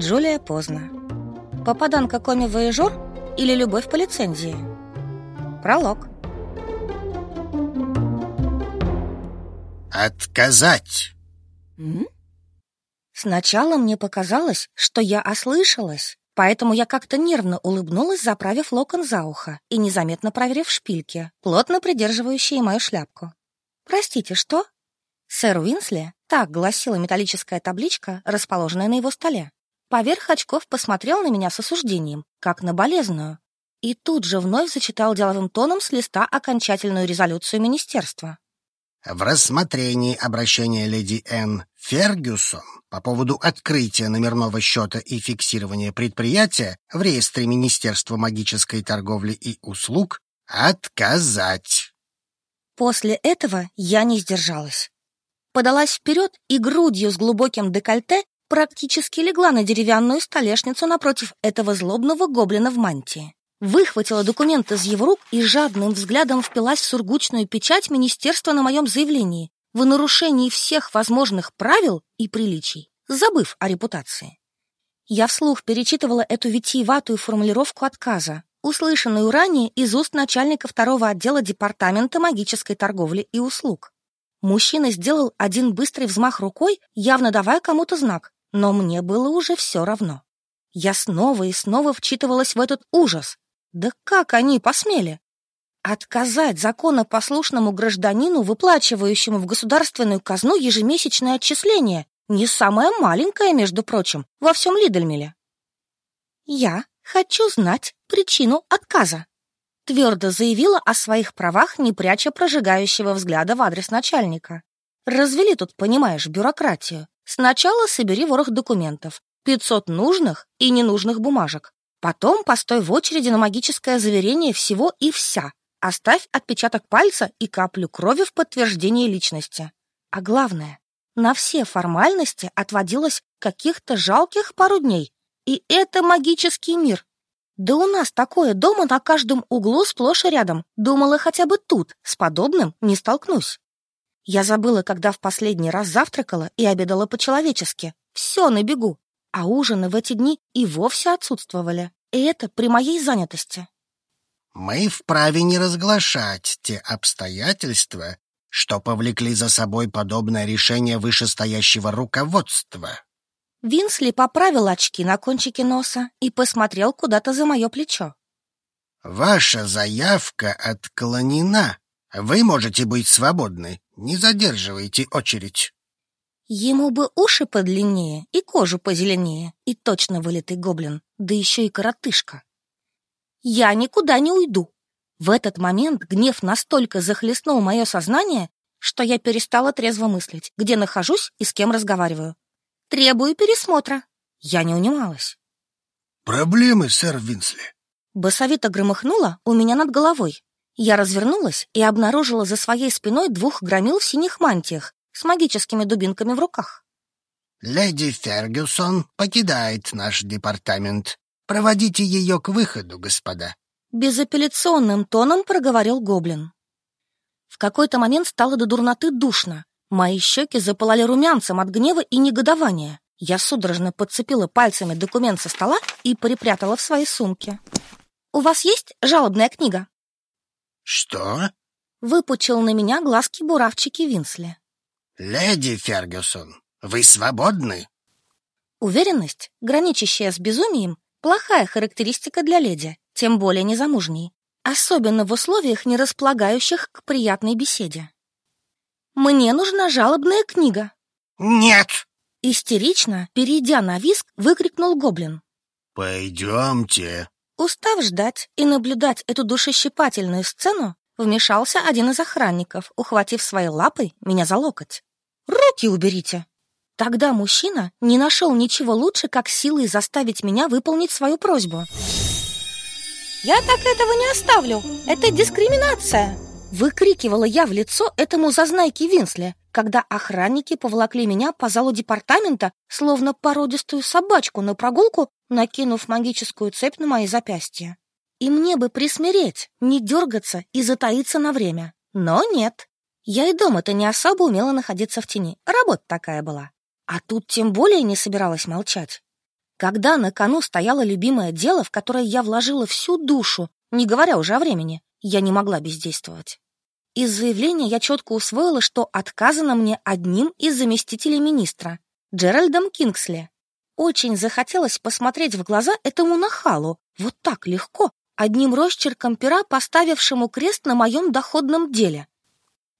Джулия поздно. Попаданка коми-вояжер или любовь по лицензии? Пролог. Отказать. М? Сначала мне показалось, что я ослышалась, поэтому я как-то нервно улыбнулась, заправив локон за ухо и незаметно проверив шпильки, плотно придерживающие мою шляпку. «Простите, что?» Сэр Уинсли, так гласила металлическая табличка, расположенная на его столе. Поверх очков посмотрел на меня с осуждением, как на болезную, и тут же вновь зачитал деловым тоном с листа окончательную резолюцию министерства. В рассмотрении обращения леди Н. Фергюсон по поводу открытия номерного счета и фиксирования предприятия в реестре Министерства магической торговли и услуг отказать. После этого я не сдержалась. Подалась вперед и грудью с глубоким декольте практически легла на деревянную столешницу напротив этого злобного гоблина в мантии. Выхватила документ из его рук и жадным взглядом впилась в сургучную печать министерства на моем заявлении в нарушении всех возможных правил и приличий, забыв о репутации. Я вслух перечитывала эту витиеватую формулировку отказа, услышанную ранее из уст начальника второго отдела департамента магической торговли и услуг. Мужчина сделал один быстрый взмах рукой, явно давая кому-то знак, но мне было уже все равно. Я снова и снова вчитывалась в этот ужас. Да как они посмели? Отказать законопослушному гражданину, выплачивающему в государственную казну ежемесячное отчисление, не самое маленькое, между прочим, во всем Лидельмеле. Я хочу знать причину отказа, твердо заявила о своих правах, не пряча прожигающего взгляда в адрес начальника. Развели тут, понимаешь, бюрократию. Сначала собери ворох документов, 500 нужных и ненужных бумажек. Потом постой в очереди на магическое заверение всего и вся. Оставь отпечаток пальца и каплю крови в подтверждение личности. А главное, на все формальности отводилось каких-то жалких пару дней. И это магический мир. Да у нас такое дома на каждом углу сплошь и рядом. Думала, хотя бы тут с подобным не столкнусь. Я забыла, когда в последний раз завтракала и обедала по-человечески. Все на бегу. А ужины в эти дни и вовсе отсутствовали. И это при моей занятости. Мы вправе не разглашать те обстоятельства, что повлекли за собой подобное решение вышестоящего руководства. Винсли поправил очки на кончике носа и посмотрел куда-то за мое плечо. Ваша заявка отклонена. Вы можете быть свободны. Не задерживайте очередь. Ему бы уши подлиннее и кожу позеленее, и точно вылитый гоблин, да еще и коротышка. Я никуда не уйду. В этот момент гнев настолько захлестнул мое сознание, что я перестала трезво мыслить, где нахожусь и с кем разговариваю. Требую пересмотра. Я не унималась. Проблемы, сэр Винсли. Басовито громыхнуло у меня над головой. Я развернулась и обнаружила за своей спиной двух громил в синих мантиях с магическими дубинками в руках. Леди Фергюсон покидает наш департамент. Проводите ее к выходу, господа. Безапелляционным тоном проговорил гоблин. В какой-то момент стало до дурноты душно. Мои щеки запылали румянцем от гнева и негодования. Я судорожно подцепила пальцами документ со стола и припрятала в своей сумке. «У вас есть жалобная книга?» Что? Выпучил на меня глазки буравчики Винсли. Леди Фергюсон, вы свободны? Уверенность, граничащая с безумием, плохая характеристика для леди, тем более незамужней, особенно в условиях, не располагающих к приятной беседе. Мне нужна жалобная книга. Нет! Истерично, перейдя на виск, выкрикнул гоблин. Пойдемте. Устав ждать и наблюдать эту душещипательную сцену, вмешался один из охранников, ухватив своей лапой меня за локоть. «Руки уберите!» Тогда мужчина не нашел ничего лучше, как силой заставить меня выполнить свою просьбу. «Я так этого не оставлю! Это дискриминация!» Выкрикивала я в лицо этому зазнайке Винсли, когда охранники поволокли меня по залу департамента, словно породистую собачку на прогулку, накинув магическую цепь на мои запястья. И мне бы присмиреть, не дергаться и затаиться на время. Но нет. Я и дома-то не особо умела находиться в тени. Работа такая была. А тут тем более не собиралась молчать. Когда на кону стояло любимое дело, в которое я вложила всю душу, не говоря уже о времени, я не могла бездействовать. Из заявления я четко усвоила, что отказано мне одним из заместителей министра, Джеральдом Кингсли. Очень захотелось посмотреть в глаза этому нахалу, вот так легко, одним росчерком пера, поставившему крест на моем доходном деле.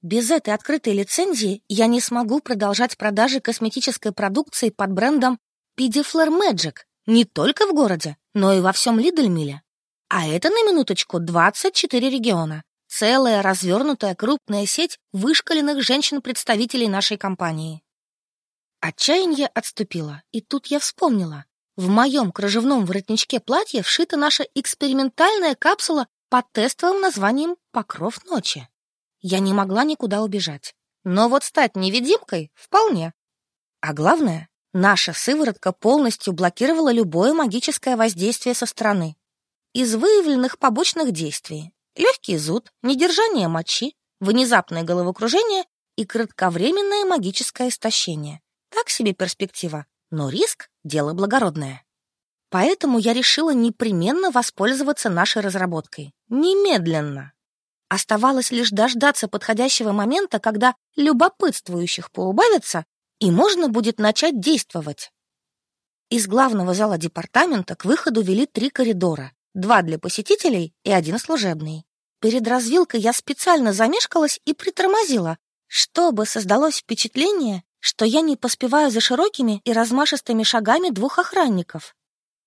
Без этой открытой лицензии я не смогу продолжать продажи косметической продукции под брендом Pidiflor Magic не только в городе, но и во всем Лидельмиле. А это, на минуточку, 24 региона. Целая развернутая крупная сеть вышкаленных женщин-представителей нашей компании. Отчаяние отступило, и тут я вспомнила. В моем кружевном воротничке платья вшита наша экспериментальная капсула под тестовым названием «Покров ночи». Я не могла никуда убежать. Но вот стать невидимкой — вполне. А главное, Наша сыворотка полностью блокировала любое магическое воздействие со стороны. Из выявленных побочных действий легкий зуд, недержание мочи, внезапное головокружение и кратковременное магическое истощение. Так себе перспектива, но риск — дело благородное. Поэтому я решила непременно воспользоваться нашей разработкой. Немедленно. Оставалось лишь дождаться подходящего момента, когда любопытствующих поубавится, и можно будет начать действовать. Из главного зала департамента к выходу вели три коридора, два для посетителей и один служебный. Перед развилкой я специально замешкалась и притормозила, чтобы создалось впечатление, что я не поспеваю за широкими и размашистыми шагами двух охранников.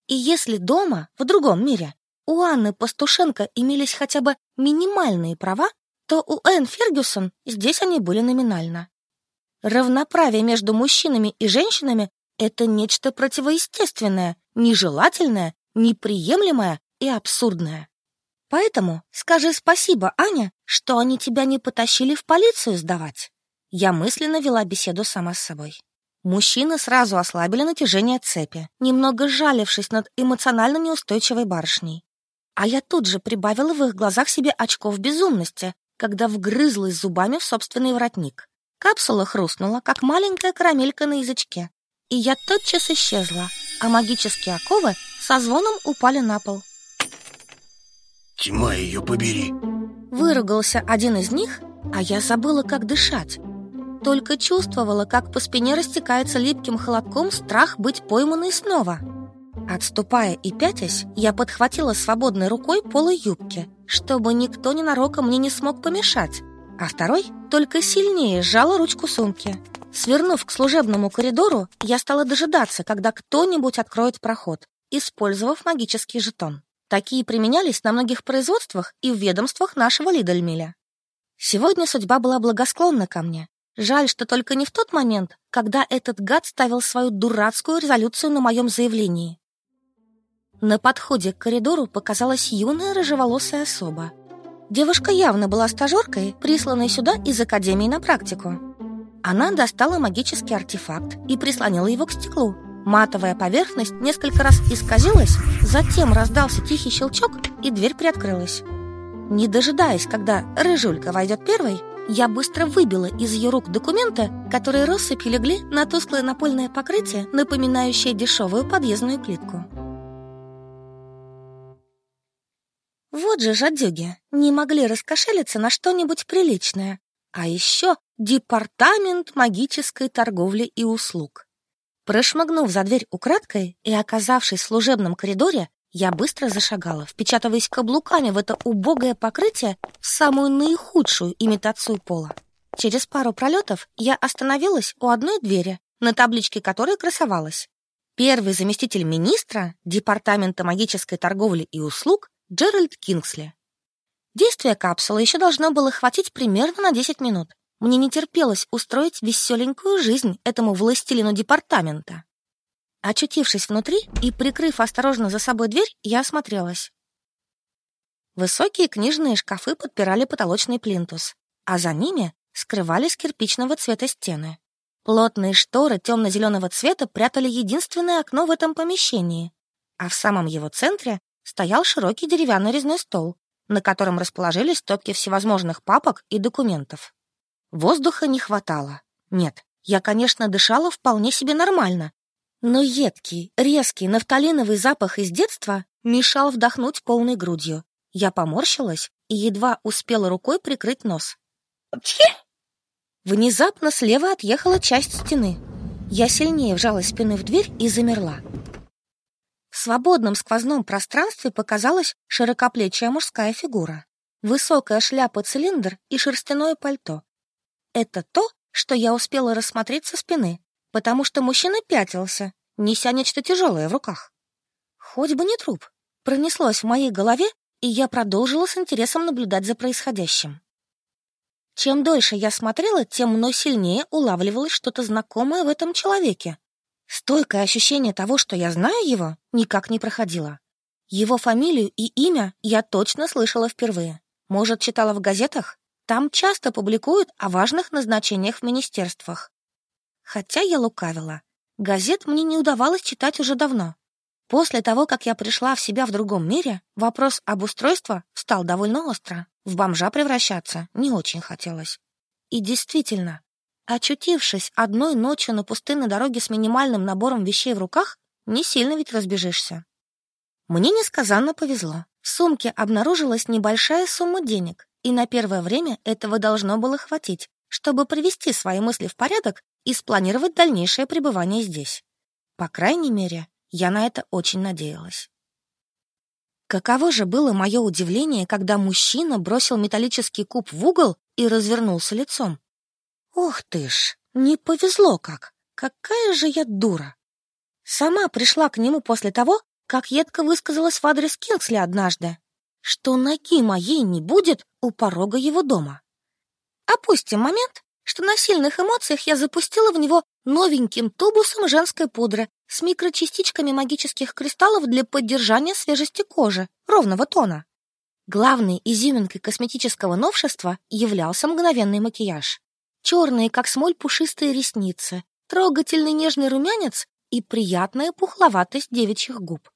И если дома, в другом мире, у Анны Пастушенко имелись хотя бы минимальные права, то у Энн Фергюсон здесь они были номинально. Равноправие между мужчинами и женщинами — это нечто противоестественное, нежелательное, неприемлемое и абсурдное. Поэтому скажи спасибо, Аня, что они тебя не потащили в полицию сдавать. Я мысленно вела беседу сама с собой. Мужчины сразу ослабили натяжение цепи, немного жалившись над эмоционально неустойчивой барышней. А я тут же прибавила в их глазах себе очков безумности, когда вгрызлась зубами в собственный воротник. Капсула хрустнула, как маленькая карамелька на язычке, и я тотчас исчезла, а магические оковы со звоном упали на пол. «Тьма ее побери!» Выругался один из них, а я забыла, как дышать. Только чувствовала, как по спине растекается липким холодком страх быть пойманной снова. Отступая и пятясь, я подхватила свободной рукой полы юбки, чтобы никто ненароком мне не смог помешать, а второй только сильнее сжала ручку сумки. Свернув к служебному коридору, я стала дожидаться, когда кто-нибудь откроет проход, использовав магический жетон. Такие применялись на многих производствах и в ведомствах нашего Лидельмиля. Сегодня судьба была благосклонна ко мне. Жаль, что только не в тот момент, когда этот гад ставил свою дурацкую резолюцию на моем заявлении. На подходе к коридору показалась юная рыжеволосая особа. Девушка явно была стажеркой, присланной сюда из академии на практику. Она достала магический артефакт и прислонила его к стеклу. Матовая поверхность несколько раз исказилась, затем раздался тихий щелчок, и дверь приоткрылась. Не дожидаясь, когда рыжулька войдет первой, я быстро выбила из ее рук документы, которые россыпью легли на тусклое напольное покрытие, напоминающее дешевую подъездную плитку. Вот же жадюги, не могли раскошелиться на что-нибудь приличное. А еще департамент магической торговли и услуг. Прошмыгнув за дверь украдкой и оказавшись в служебном коридоре, я быстро зашагала, впечатываясь каблуками в это убогое покрытие в самую наихудшую имитацию пола. Через пару пролетов я остановилась у одной двери, на табличке которой красовалась. Первый заместитель министра Департамента магической торговли и услуг Джеральд Кингсли. Действие капсулы еще должно было хватить примерно на 10 минут. Мне не терпелось устроить веселенькую жизнь этому властелину департамента. Очутившись внутри и прикрыв осторожно за собой дверь, я осмотрелась. Высокие книжные шкафы подпирали потолочный плинтус, а за ними скрывались кирпичного цвета стены. Плотные шторы темно-зеленого цвета прятали единственное окно в этом помещении, а в самом его центре стоял широкий деревянный резной стол, на котором расположились стопки всевозможных папок и документов. Воздуха не хватало. Нет, я, конечно, дышала вполне себе нормально, Но едкий, резкий нафталиновый запах из детства мешал вдохнуть полной грудью. Я поморщилась и едва успела рукой прикрыть нос. Пчхи! Внезапно слева отъехала часть стены. Я сильнее вжала спиной в дверь и замерла. В свободном сквозном пространстве показалась широкоплечья мужская фигура. Высокая шляпа-цилиндр и шерстяное пальто. Это то, что я успела рассмотреть со спины, потому что мужчина пятился, неся нечто тяжелое в руках. Хоть бы не труп. Пронеслось в моей голове, и я продолжила с интересом наблюдать за происходящим. Чем дольше я смотрела, тем мной сильнее улавливалось что-то знакомое в этом человеке. Стойкое ощущение того, что я знаю его, никак не проходило. Его фамилию и имя я точно слышала впервые. Может, читала в газетах? Там часто публикуют о важных назначениях в министерствах. Хотя я лукавила. Газет мне не удавалось читать уже давно. После того, как я пришла в себя в другом мире, вопрос об устройстве стал довольно остро. В бомжа превращаться не очень хотелось. И действительно, очутившись одной ночью на пустынной дороге с минимальным набором вещей в руках, не сильно ведь разбежишься. Мне несказанно повезло. В сумке обнаружилась небольшая сумма денег, и на первое время этого должно было хватить, чтобы привести свои мысли в порядок и спланировать дальнейшее пребывание здесь. По крайней мере, я на это очень надеялась. Каково же было мое удивление, когда мужчина бросил металлический куб в угол и развернулся лицом. Ох ты ж, не повезло как! Какая же я дура! Сама пришла к нему после того, как едко высказалась в адрес Кингсли однажды, что ноги моей не будет у порога его дома. Опустим момент, что на сильных эмоциях я запустила в него новеньким тубусом женской пудры с микрочастичками магических кристаллов для поддержания свежести кожи, ровного тона. Главной изюминкой косметического новшества являлся мгновенный макияж. Черные, как смоль, пушистые ресницы, трогательный нежный румянец и приятная пухловатость девичьих губ.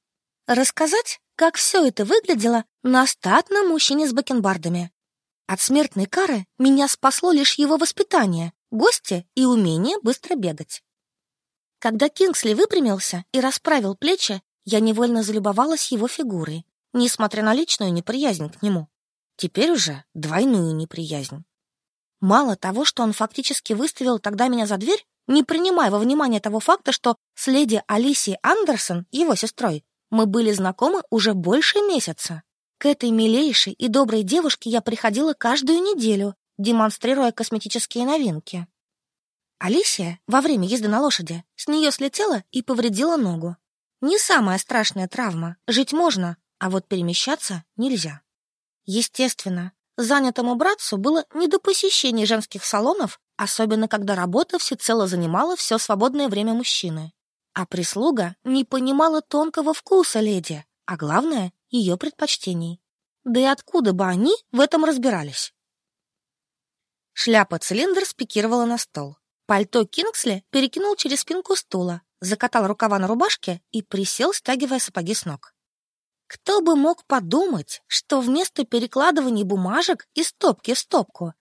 Рассказать, как все это выглядело на статном мужчине с бакенбардами, от смертной кары меня спасло лишь его воспитание, гости и умение быстро бегать. Когда Кингсли выпрямился и расправил плечи, я невольно залюбовалась его фигурой, несмотря на личную неприязнь к нему. Теперь уже двойную неприязнь. Мало того, что он фактически выставил тогда меня за дверь, не принимая во внимание того факта, что с леди Алисией Андерсон, его сестрой, мы были знакомы уже больше месяца. К этой милейшей и доброй девушке я приходила каждую неделю, демонстрируя косметические новинки. Алисия во время езды на лошади с нее слетела и повредила ногу. Не самая страшная травма, жить можно, а вот перемещаться нельзя. Естественно, занятому братцу было не до посещения женских салонов, особенно когда работа всецело занимала все свободное время мужчины. А прислуга не понимала тонкого вкуса леди, а главное, ее предпочтений. Да и откуда бы они в этом разбирались? Шляпа-цилиндр спикировала на стол. Пальто Кингсли перекинул через спинку стула, закатал рукава на рубашке и присел, стягивая сапоги с ног. Кто бы мог подумать, что вместо перекладывания бумажек из стопки в стопку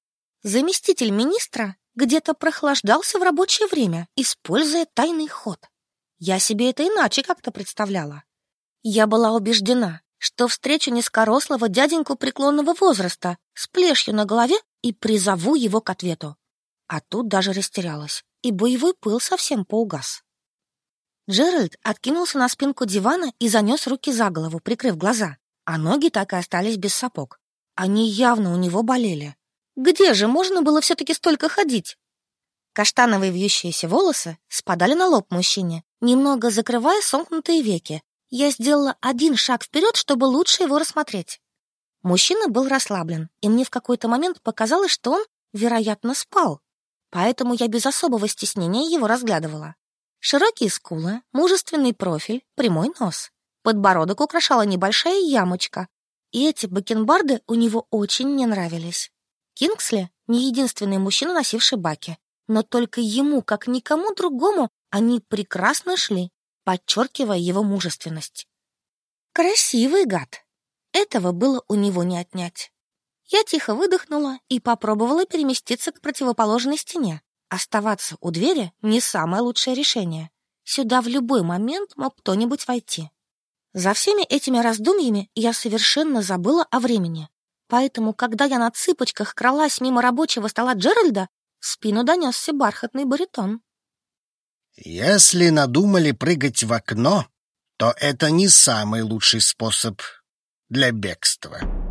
заместитель министра где-то прохлаждался в рабочее время, используя тайный ход. Я себе это иначе как-то представляла. Я была убеждена, что встречу низкорослого дяденьку преклонного возраста с плешью на голове и призову его к ответу. А тут даже растерялась, и боевой пыл совсем поугас. Джеральд откинулся на спинку дивана и занес руки за голову, прикрыв глаза, а ноги так и остались без сапог. Они явно у него болели. Где же можно было все-таки столько ходить? Каштановые вьющиеся волосы спадали на лоб мужчине, немного закрывая сомкнутые веки, я сделала один шаг вперед, чтобы лучше его рассмотреть. Мужчина был расслаблен, и мне в какой-то момент показалось, что он, вероятно, спал. Поэтому я без особого стеснения его разглядывала. Широкие скулы, мужественный профиль, прямой нос. Подбородок украшала небольшая ямочка, и эти бакенбарды у него очень не нравились. Кингсли — не единственный мужчина, носивший баки, но только ему, как никому другому, они прекрасно шли подчеркивая его мужественность. Красивый гад. Этого было у него не отнять. Я тихо выдохнула и попробовала переместиться к противоположной стене. Оставаться у двери не самое лучшее решение. Сюда в любой момент мог кто-нибудь войти. За всеми этими раздумьями я совершенно забыла о времени. Поэтому, когда я на цыпочках кралась мимо рабочего стола Джеральда, в спину донесся бархатный баритон. «Если надумали прыгать в окно, то это не самый лучший способ для бегства».